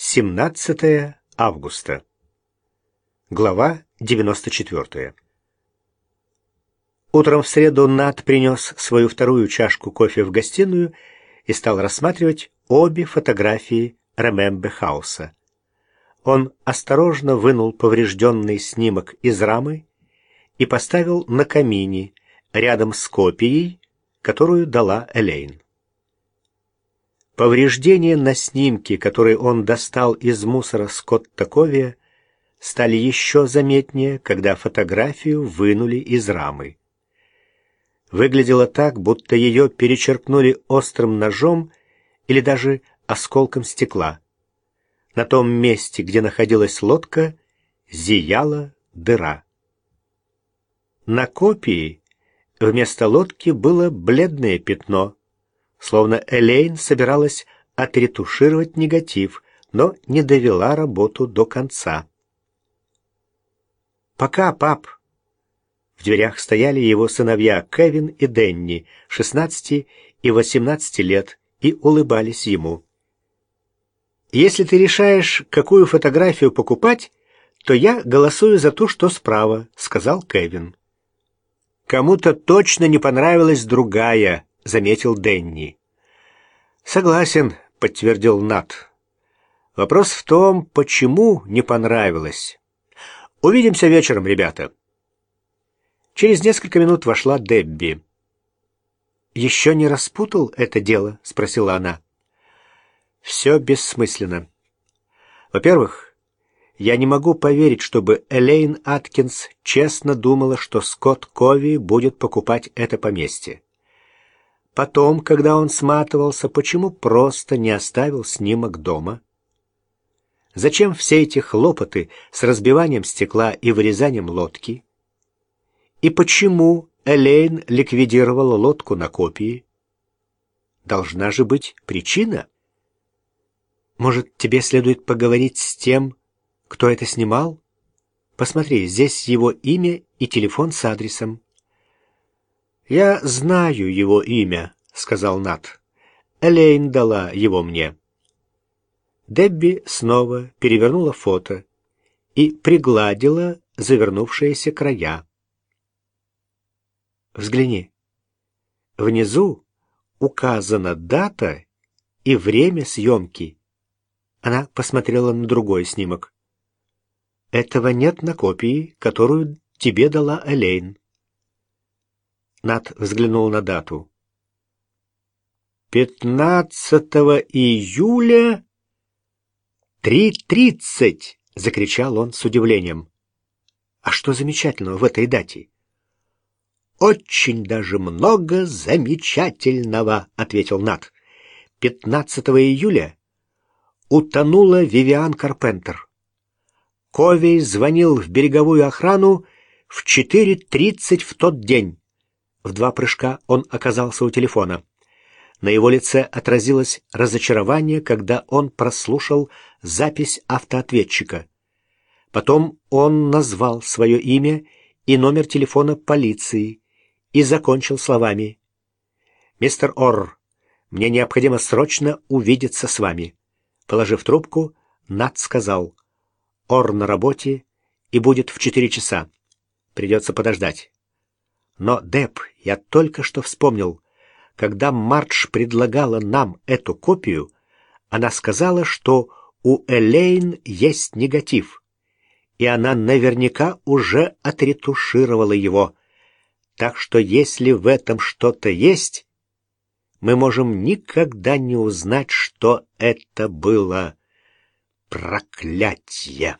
17 августа. Глава 94. Утром в среду Нат принес свою вторую чашку кофе в гостиную и стал рассматривать обе фотографии Ремембе Хауса. Он осторожно вынул поврежденный снимок из рамы и поставил на камине рядом с копией, которую дала Элейн. Повреждения на снимке, который он достал из мусора Скотта Ковия, стали еще заметнее, когда фотографию вынули из рамы. Выглядело так, будто ее перечеркнули острым ножом или даже осколком стекла. На том месте, где находилась лодка, зияла дыра. На копии вместо лодки было бледное пятно — словно Элейн собиралась отретушировать негатив, но не довела работу до конца. «Пока, пап!» В дверях стояли его сыновья Кевин и Денни, 16 и 18 лет, и улыбались ему. «Если ты решаешь, какую фотографию покупать, то я голосую за ту, что справа», — сказал Кевин. «Кому-то точно не понравилась другая», заметил Денни. Согласен, подтвердил Нат. Вопрос в том, почему не понравилось. Увидимся вечером, ребята. Через несколько минут вошла Дебби. «Еще не распутал это дело?» — спросила она. «Все бессмысленно. Во-первых, я не могу поверить, чтобы Элейн Аткинс честно думала, что Скотт Кови будет покупать это поместье. Потом, когда он сматывался, почему просто не оставил снимок дома? Зачем все эти хлопоты с разбиванием стекла и вырезанием лодки? И почему Элейн ликвидировала лодку на копии? Должна же быть причина. Может, тебе следует поговорить с тем, кто это снимал? Посмотри, здесь его имя и телефон с адресом. «Я знаю его имя», — сказал Нат. «Элейн дала его мне». Дебби снова перевернула фото и пригладила завернувшиеся края. «Взгляни. Внизу указана дата и время съемки». Она посмотрела на другой снимок. «Этого нет на копии, которую тебе дала Элейн». Нат взглянул на дату. «Пятнадцатого июля три тридцать!» — закричал он с удивлением. «А что замечательного в этой дате?» «Очень даже много замечательного», — ответил Нат. «Пятнадцатого июля утонула Вивиан Карпентер. Ковей звонил в береговую охрану в четыре тридцать в тот день. В два прыжка он оказался у телефона. На его лице отразилось разочарование, когда он прослушал запись автоответчика. Потом он назвал свое имя и номер телефона полиции и закончил словами. «Мистер Орр, мне необходимо срочно увидеться с вами». Положив трубку, Нат сказал. «Орр на работе и будет в четыре часа. Придется подождать». Но, Деп, я только что вспомнил, когда Мардж предлагала нам эту копию, она сказала, что у Элейн есть негатив, и она наверняка уже отретушировала его. Так что если в этом что-то есть, мы можем никогда не узнать, что это было. Проклятье!